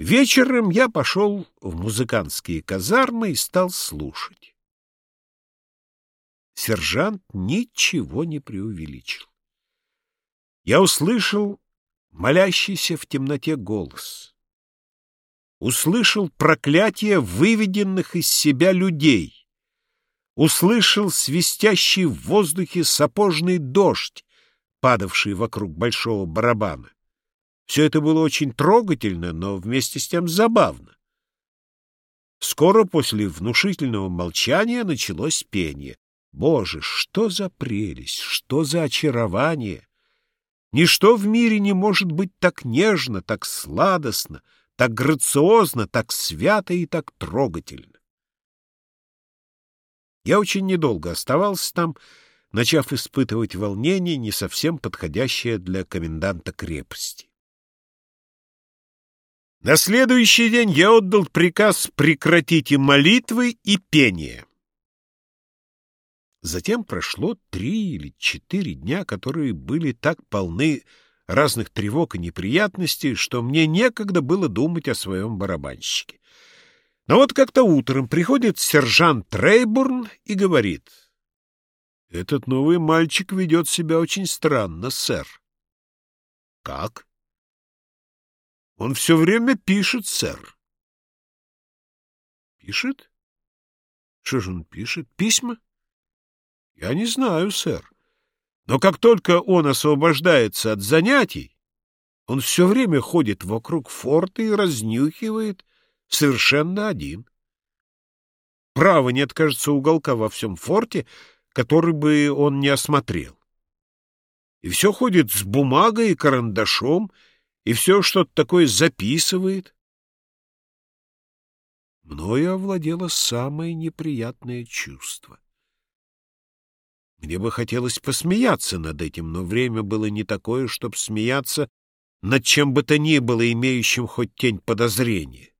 Вечером я пошел в музыкантские казармы и стал слушать. Сержант ничего не преувеличил. Я услышал молящийся в темноте голос. Услышал проклятие выведенных из себя людей. Услышал свистящий в воздухе сапожный дождь, падавший вокруг большого барабана. Все это было очень трогательно, но вместе с тем забавно. Скоро после внушительного молчания началось пение. Боже, что за прелесть, что за очарование! Ничто в мире не может быть так нежно, так сладостно, так грациозно, так свято и так трогательно. Я очень недолго оставался там, начав испытывать волнение, не совсем подходящее для коменданта крепости. На следующий день я отдал приказ прекратить и молитвы, и пение. Затем прошло три или четыре дня, которые были так полны разных тревог и неприятностей, что мне некогда было думать о своем барабанщике. Но вот как-то утром приходит сержант Трейбурн и говорит, «Этот новый мальчик ведет себя очень странно, сэр». «Как?» Он все время пишет, сэр. Пишет? Что же он пишет? Письма? Я не знаю, сэр. Но как только он освобождается от занятий, он все время ходит вокруг форта и разнюхивает совершенно один. Право нет, кажется, уголка во всем форте, который бы он не осмотрел. И все ходит с бумагой и карандашом, и все что-то такое записывает. Мною овладело самое неприятное чувство. Мне бы хотелось посмеяться над этим, но время было не такое, чтобы смеяться над чем бы то ни было, имеющим хоть тень подозрения.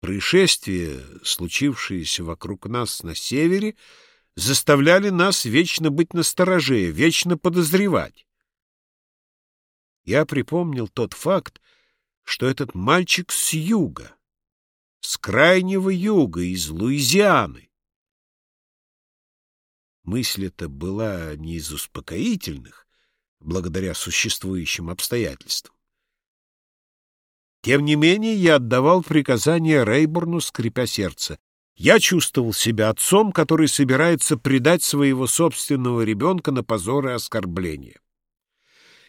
Происшествия, случившиеся вокруг нас на севере, заставляли нас вечно быть настороже, вечно подозревать. Я припомнил тот факт, что этот мальчик с юга, с крайнего юга, из Луизианы. Мысль эта была не из успокоительных, благодаря существующим обстоятельствам. Тем не менее, я отдавал приказание Рейборну, скрипя сердце. Я чувствовал себя отцом, который собирается предать своего собственного ребенка на позор и оскорбление.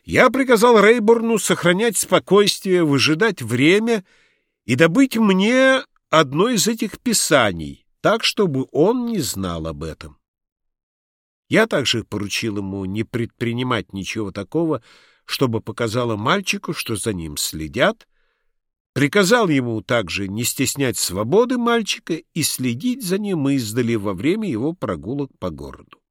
Я приказал Рейборну сохранять спокойствие, выжидать время и добыть мне одно из этих писаний, так, чтобы он не знал об этом. Я также поручил ему не предпринимать ничего такого, чтобы показало мальчику, что за ним следят, приказал ему также не стеснять свободы мальчика и следить за ним издали во время его прогулок по городу.